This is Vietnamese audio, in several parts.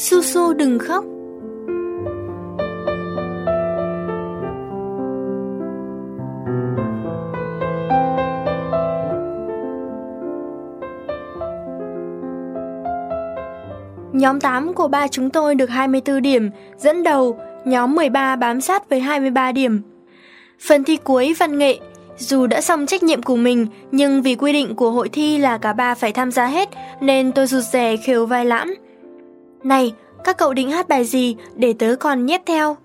Su Su đừng khóc. Nhóm 8 của ba chúng tôi được 24 điểm, dẫn đầu, nhóm 13 bám sát với 23 điểm. Phần thi cuối văn nghệ, dù đã xong trách nhiệm của mình, nhưng vì quy định của hội thi là cả ba phải tham gia hết, nên tôi rụt rè khều vai lãm. Này, các cậu định hát bài gì để tớ còn nhép theo?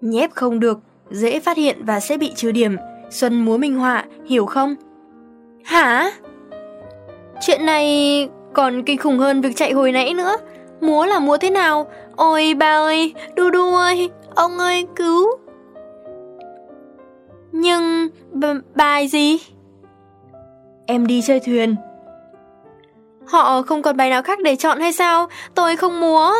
Nhép không được, dễ phát hiện và sẽ bị trừ điểm. Xuân múa minh họa, hiểu không? Hả? Chuyện này còn kinh khủng hơn việc chạy hồi nãy nữa. Múa là múa thế nào? Ôi ba ơi, đu đu ơi, ông ơi cứu. Nhưng bài gì? Em đi chơi thuyền. Họ không còn bài nào khác để chọn hay sao? Tôi không múa.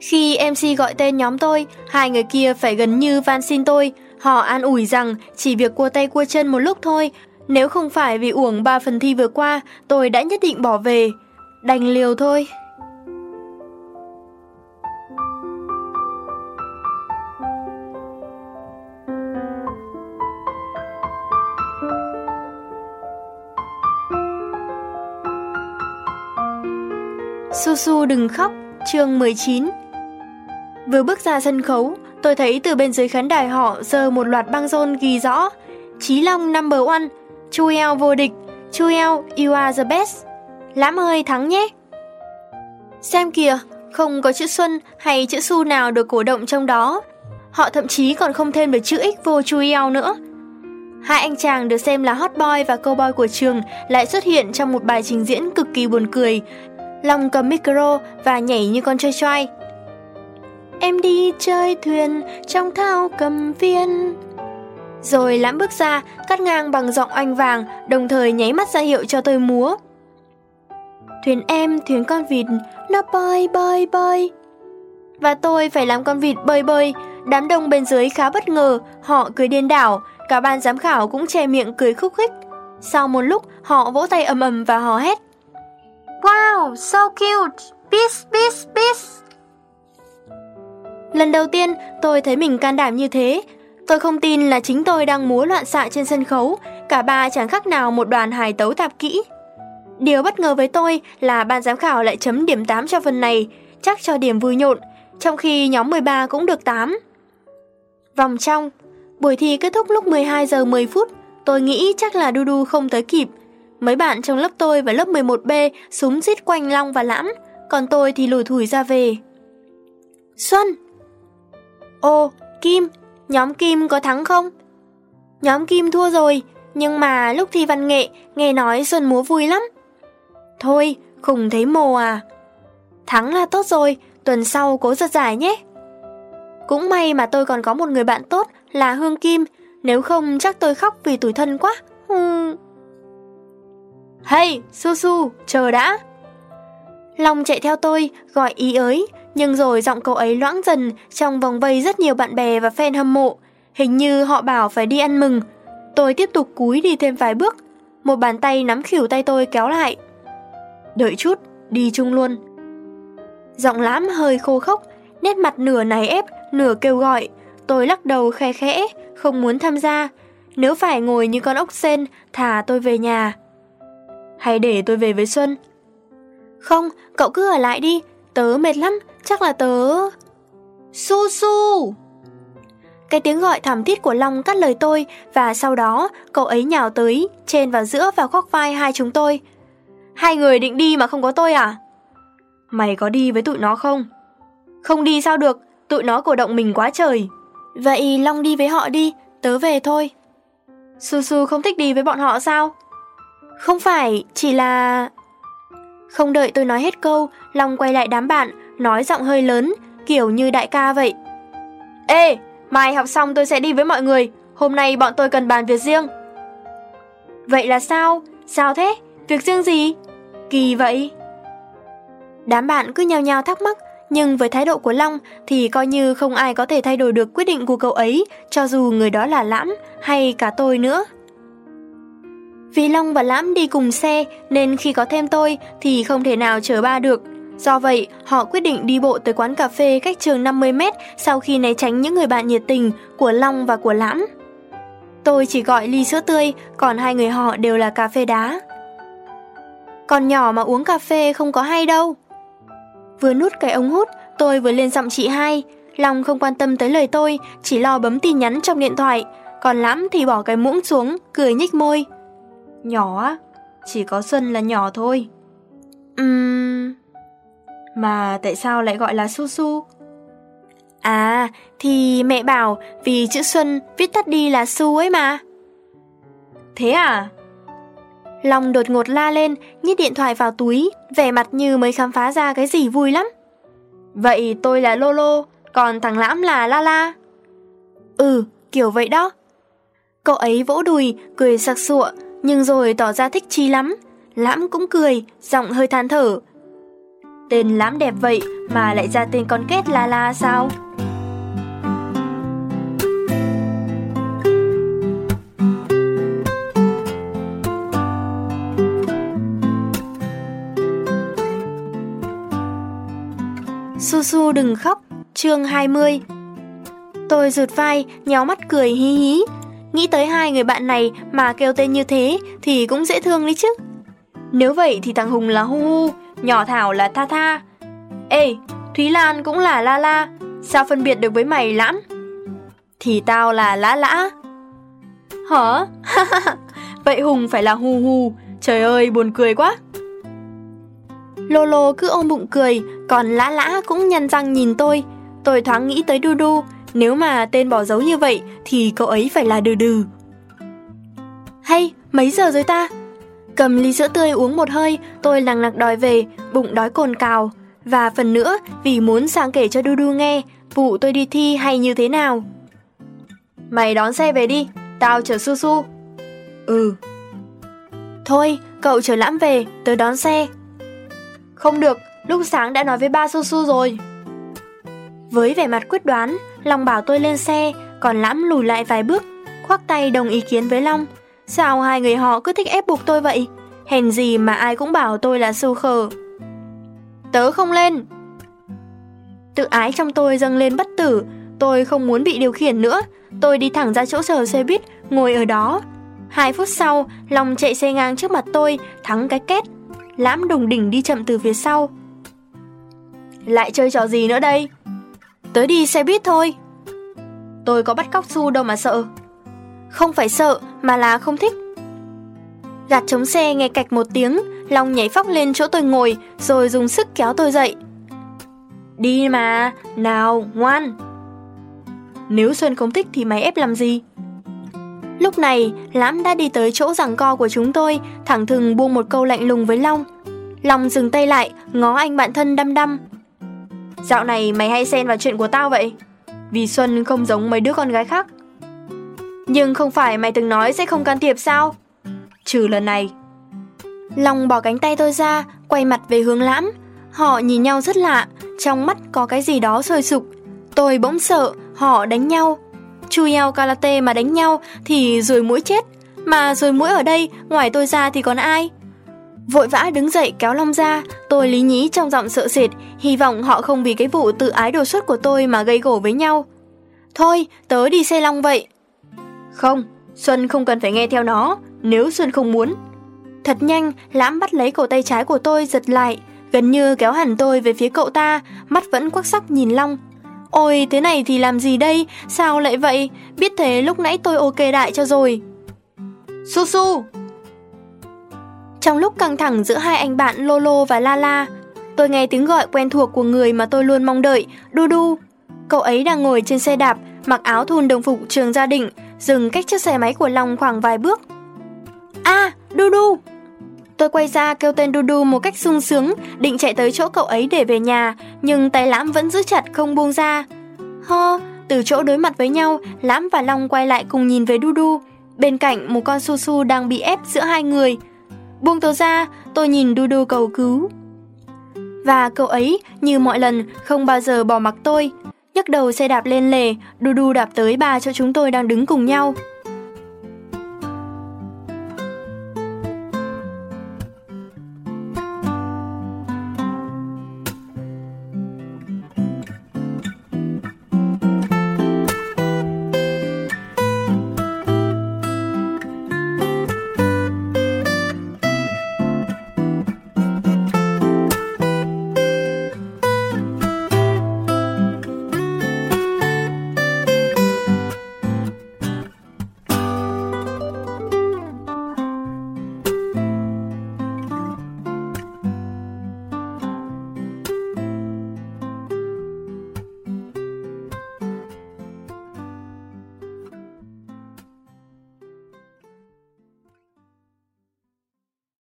Khi MC gọi tên nhóm tôi, hai người kia phải gần như van xin tôi. Họ an ủi rằng chỉ việc cua tay cua chân một lúc thôi. Nếu không phải vì uổng ba phần thi vừa qua, tôi đã nhất định bỏ về. Đành liều thôi. Su Su đừng khóc, chương 19 Vừa bước ra sân khấu, tôi thấy từ bên dưới khán đài họ giơ một loạt băng rôn ghi rõ Chí Long number one, Chu Eo vô địch, Chu Eo, you are the best. Lãm ơi thắng nhé! Xem kìa, không có chữ Xuân hay chữ Su nào được cổ động trong đó. Họ thậm chí còn không thêm được chữ X vô Chu Eo nữa. Hai anh chàng được xem là hot boy và cowboy boy của trường lại xuất hiện trong một bài trình diễn cực kỳ buồn cười, Long cầm micro và nhảy như con chơi choai. Em đi chơi thuyền trong thao cầm viên. Rồi lãm bước ra, cắt ngang bằng giọng oanh vàng, đồng thời nháy mắt ra hiệu cho tôi múa. Thuyền em, thuyền con vịt, nó bơi bơi bơi. Và tôi phải làm con vịt bơi bơi, đám đông bên dưới khá bất ngờ, họ cười điên đảo, cả ban giám khảo cũng che miệng cười khúc khích. Sau một lúc, họ vỗ tay ầm ầm và hò hét. Wow, so cute! Peace, peace, peace! Lần đầu tiên tôi thấy mình can đảm như thế. Tôi không tin là chính tôi đang múa loạn xạ trên sân khấu, cả ba chẳng khác nào một đoàn hài tấu tạp kỹ. Điều bất ngờ với tôi là ban giám khảo lại chấm điểm 8 cho phần này, chắc cho điểm vui nhộn, trong khi nhóm 13 cũng được 8. Vòng trong, buổi thi kết thúc lúc 12 giờ 10 phút, tôi nghĩ chắc là Dudu không tới kịp, Mấy bạn trong lớp tôi và lớp 11B súng giết quanh Long và Lãm, còn tôi thì lủi thủi ra về. Xuân! Ô, Kim, nhóm Kim có thắng không? Nhóm Kim thua rồi, nhưng mà lúc thi văn nghệ, nghe nói Xuân múa vui lắm. Thôi, khùng thấy mồ à. Thắng là tốt rồi, tuần sau cố giật giải nhé. Cũng may mà tôi còn có một người bạn tốt là Hương Kim, nếu không chắc tôi khóc vì tủi thân quá. Hmm. Hey, Su Su, chờ đã. Long chạy theo tôi, gọi ý ới, nhưng rồi giọng cậu ấy loãng dần trong vòng vây rất nhiều bạn bè và fan hâm mộ. Hình như họ bảo phải đi ăn mừng. Tôi tiếp tục cúi đi thêm vài bước. Một bàn tay nắm khỉu tay tôi kéo lại. Đợi chút, đi chung luôn. Giọng lãm hơi khô khốc, nét mặt nửa náy ép, nửa kêu gọi. Tôi lắc đầu khe khẽ, không muốn tham gia. Nếu phải ngồi như con ốc sen, thả tôi về nhà hay để tôi về với Xuân? Không, cậu cứ ở lại đi, tớ mệt lắm, chắc là tớ... Su su! Cái tiếng gọi thảm thiết của Long cắt lời tôi và sau đó cậu ấy nhào tới, chen vào giữa và khoác vai hai chúng tôi. Hai người định đi mà không có tôi à? Mày có đi với tụi nó không? Không đi sao được, tụi nó cổ động mình quá trời. Vậy Long đi với họ đi, tớ về thôi. Su Su không thích đi với bọn họ sao? Không phải, chỉ là... Không đợi tôi nói hết câu, Long quay lại đám bạn, nói giọng hơi lớn, kiểu như đại ca vậy. Ê, mai học xong tôi sẽ đi với mọi người, hôm nay bọn tôi cần bàn việc riêng. Vậy là sao? Sao thế? Việc riêng gì? Kỳ vậy. Đám bạn cứ nhao nhao thắc mắc, nhưng với thái độ của Long thì coi như không ai có thể thay đổi được quyết định của cậu ấy, cho dù người đó là Lãm hay cả tôi nữa. Vì Long và Lãm đi cùng xe nên khi có thêm tôi thì không thể nào chở ba được. Do vậy, họ quyết định đi bộ tới quán cà phê cách trường 50 mét sau khi né tránh những người bạn nhiệt tình của Long và của Lãm. Tôi chỉ gọi ly sữa tươi, còn hai người họ đều là cà phê đá. Con nhỏ mà uống cà phê không có hay đâu. Vừa nút cái ống hút, tôi vừa lên giọng chị hai. Long không quan tâm tới lời tôi, chỉ lo bấm tin nhắn trong điện thoại. Còn Lãm thì bỏ cái muỗng xuống, cười nhích môi. Nhỏ chỉ có Xuân là nhỏ thôi. Ừm... Mà tại sao lại gọi là Su Su? À, thì mẹ bảo vì chữ Xuân viết tắt đi là Su ấy mà. Thế à? Long đột ngột la lên, nhét điện thoại vào túi, vẻ mặt như mới khám phá ra cái gì vui lắm. Vậy tôi là Lolo, còn thằng Lãm là La La. Ừ, kiểu vậy đó. Cậu ấy vỗ đùi, cười sặc sụa, nhưng rồi tỏ ra thích chi lắm. Lãm cũng cười, giọng hơi than thở. Tên Lãm đẹp vậy mà lại ra tên con kết La La sao? Su Su đừng khóc, chương 20 Tôi rụt vai, nhéo mắt cười hí hí. Nghĩ tới hai người bạn này mà kêu tên như thế thì cũng dễ thương đấy chứ. Nếu vậy thì thằng Hùng là Hu Hu, nhỏ Thảo là Tha Tha. Ê, Thúy Lan cũng là La La, sao phân biệt được với mày lãm? Thì tao là Lã Lã. Hả? vậy Hùng phải là Hu Hu, trời ơi buồn cười quá. Lolo cứ ôm bụng cười, còn Lã Lã cũng nhăn răng nhìn tôi. Tôi thoáng nghĩ tới Du Du, nếu mà tên bỏ dấu như vậy thì cậu ấy phải là Đừ Đừ. Hay, mấy giờ rồi ta? Cầm ly sữa tươi uống một hơi, tôi lằng nặc đòi về, bụng đói cồn cào. Và phần nữa, vì muốn sang kể cho Đu Đu nghe, vụ tôi đi thi hay như thế nào. Mày đón xe về đi, tao chở Su Su. Ừ. Thôi, cậu chở lãm về, tớ đón xe. Không được, lúc sáng đã nói với ba Su Su rồi. Với vẻ mặt quyết đoán, Long bảo tôi lên xe, còn Lãm lùi lại vài bước, khoác tay đồng ý kiến với Long. Sao hai người họ cứ thích ép buộc tôi vậy? Hèn gì mà ai cũng bảo tôi là su khờ. Tớ không lên. Tự ái trong tôi dâng lên bất tử, tôi không muốn bị điều khiển nữa. Tôi đi thẳng ra chỗ chờ xe buýt, ngồi ở đó. Hai phút sau, Long chạy xe ngang trước mặt tôi, thắng cái két. Lãm đùng đỉnh đi chậm từ phía sau. Lại chơi trò gì nữa đây? Tới đi xe buýt thôi. Tôi có bắt cóc Su đâu mà sợ. Không phải sợ, mà là không thích. Gạt chống xe nghe cạch một tiếng, Long nhảy phóc lên chỗ tôi ngồi, rồi dùng sức kéo tôi dậy. Đi mà, nào, ngoan. Nếu Xuân không thích thì mày ép làm gì? Lúc này, Lãm đã đi tới chỗ giằng co của chúng tôi, thẳng thừng buông một câu lạnh lùng với Long. Long dừng tay lại, ngó anh bạn thân đăm đăm. Dạo này mày hay xen vào chuyện của tao vậy? Vì Xuân không giống mấy đứa con gái khác. Nhưng không phải mày từng nói sẽ không can thiệp sao? Trừ lần này. Long bỏ cánh tay tôi ra, quay mặt về hướng lãm. Họ nhìn nhau rất lạ, trong mắt có cái gì đó sôi sục. Tôi bỗng sợ, họ đánh nhau. Chui eo karate mà đánh nhau thì rồi mũi chết. Mà rồi mũi ở đây, ngoài tôi ra thì còn ai? Vội vã đứng dậy kéo Long ra, tôi lý nhí trong giọng sợ sệt, hy vọng họ không vì cái vụ tự ái đột xuất của tôi mà gây gổ với nhau. Thôi, tớ đi xe Long vậy. Không, Xuân không cần phải nghe theo nó, nếu Xuân không muốn. Thật nhanh, Lãm bắt lấy cổ tay trái của tôi giật lại, gần như kéo hẳn tôi về phía cậu ta, mắt vẫn quắc sắc nhìn Long. Ôi, thế này thì làm gì đây? Sao lại vậy? Biết thế lúc nãy tôi ok đại cho rồi. Su Su! Trong lúc căng thẳng giữa hai anh bạn Lolo và Lala, tôi nghe tiếng gọi quen thuộc của người mà tôi luôn mong đợi, Du Du. Cậu ấy đang ngồi trên xe đạp, mặc áo thun đồng phục trường gia đình, dừng cách chiếc xe máy của Long khoảng vài bước. A, à, Du Du! Tôi quay ra kêu tên Du Du một cách sung sướng, định chạy tới chỗ cậu ấy để về nhà, nhưng tay Lãm vẫn giữ chặt không buông ra. Ho, từ chỗ đối mặt với nhau, Lãm và Long quay lại cùng nhìn về Du Du. Bên cạnh một con su su đang bị ép giữa hai người. Buông tôi ra, tôi nhìn Du Du cầu cứu. Và cậu ấy, như mọi lần, không bao giờ bỏ mặc tôi. nhấc đầu xe đạp lên lề, Du Du đạp tới ba chỗ chúng tôi đang đứng cùng nhau.